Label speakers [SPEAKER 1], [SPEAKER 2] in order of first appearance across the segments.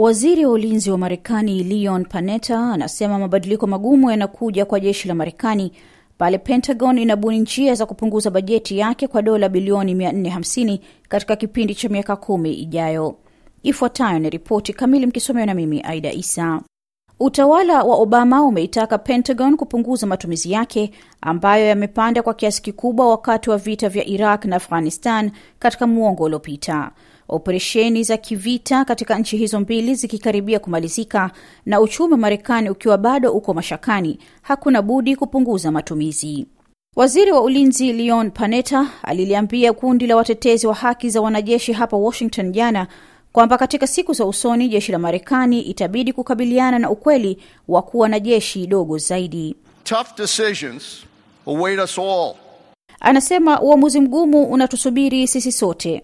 [SPEAKER 1] Waziri wa ulinzi wa Marekani Leon Panetta anasema mabadiliko magumu yanakuja kwa jeshi la Marekani pale Pentagon inabuni njia za kupunguza bajeti yake kwa dola bilioni 450 katika kipindi cha miaka kumi ijayo. Ifuatayo ni ripoti kamili, mkisomewa na mimi Aida Isa. Utawala wa Obama umeitaka Pentagon kupunguza matumizi yake ambayo yamepanda kwa kiasi kikubwa wakati wa vita vya Iraq na Afghanistan katika muongo uliopita. Operesheni za kivita katika nchi hizo mbili zikikaribia kumalizika na uchumi wa Marekani ukiwa bado uko mashakani, hakuna budi kupunguza matumizi. Waziri wa ulinzi Leon paneta aliliambia kundi la watetezi wa haki za wanajeshi hapa Washington jana kwamba katika siku za usoni jeshi la Marekani itabidi kukabiliana na ukweli wa kuwa na jeshi dogo zaidi.
[SPEAKER 2] Tough decisions await us all.
[SPEAKER 1] Anasema uamuzi mgumu unatusubiri sisi sote.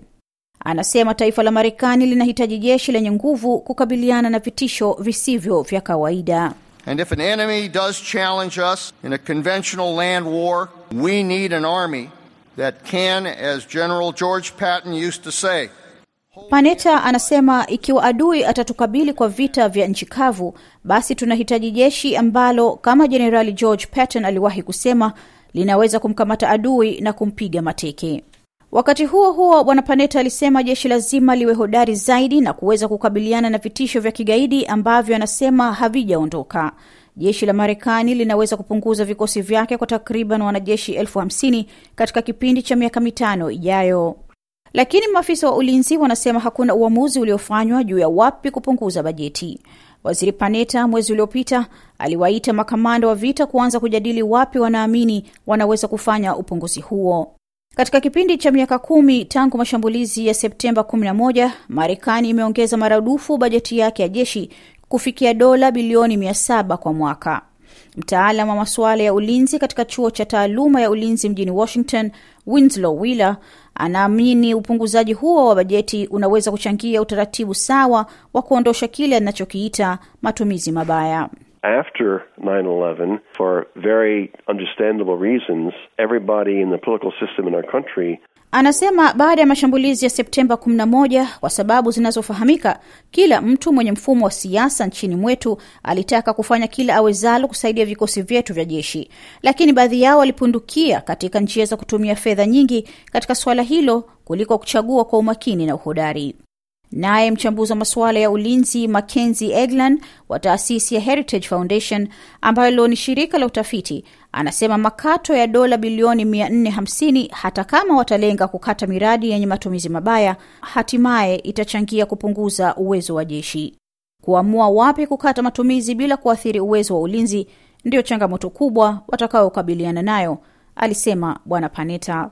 [SPEAKER 1] Anasema taifa la Marekani linahitaji jeshi lenye nguvu kukabiliana na vitisho visivyo vya kawaida.
[SPEAKER 2] And if an enemy does challenge us in a conventional land war, we need an army that can, as General George Patton used to say,
[SPEAKER 1] Paneta anasema ikiwa adui atatukabili kwa vita vya nchi kavu, basi tunahitaji jeshi ambalo kama Jenerali George Patton aliwahi kusema linaweza kumkamata adui na kumpiga mateke. Wakati huo huo, bwana paneta alisema jeshi lazima liwe hodari zaidi na kuweza kukabiliana na vitisho vya kigaidi ambavyo anasema havijaondoka. Jeshi la Marekani linaweza kupunguza vikosi vyake kwa takriban wanajeshi elfu hamsini katika kipindi cha miaka mitano ijayo. Lakini maafisa wa ulinzi wanasema hakuna uamuzi uliofanywa juu ya wapi kupunguza bajeti. Waziri paneta mwezi uliopita aliwaita makamanda wa vita kuanza kujadili wapi wanaamini wanaweza kufanya upunguzi huo. Katika kipindi cha miaka kumi tangu mashambulizi ya Septemba 11, Marekani imeongeza maradufu bajeti yake ya jeshi kufikia dola bilioni 7 kwa mwaka. Mtaalam wa masuala ya ulinzi katika chuo cha taaluma ya ulinzi mjini Washington, Winslow Wheeler, anaamini upunguzaji huo wa bajeti unaweza kuchangia utaratibu sawa wa kuondosha kile anachokiita matumizi mabaya.
[SPEAKER 3] After 9/11, for very understandable reasons, everybody in the political system in our country
[SPEAKER 1] Anasema baada ya mashambulizi ya Septemba 11, kwa sababu zinazofahamika, kila mtu mwenye mfumo wa siasa nchini mwetu alitaka kufanya kila awezalo kusaidia vikosi vyetu vya jeshi, lakini baadhi yao walipundukia katika njia za kutumia fedha nyingi katika suala hilo kuliko kuchagua kwa umakini na uhodari. Naye mchambuzi wa masuala ya ulinzi Mackenzie Eglan wa taasisi ya Heritage Foundation ambalo ni shirika la utafiti anasema makato ya dola bilioni 450 hata kama watalenga kukata miradi yenye matumizi mabaya, hatimaye itachangia kupunguza uwezo wa jeshi. Kuamua wapi kukata matumizi bila kuathiri uwezo wa ulinzi ndiyo changamoto kubwa watakaokabiliana nayo, alisema Bwana Panetta.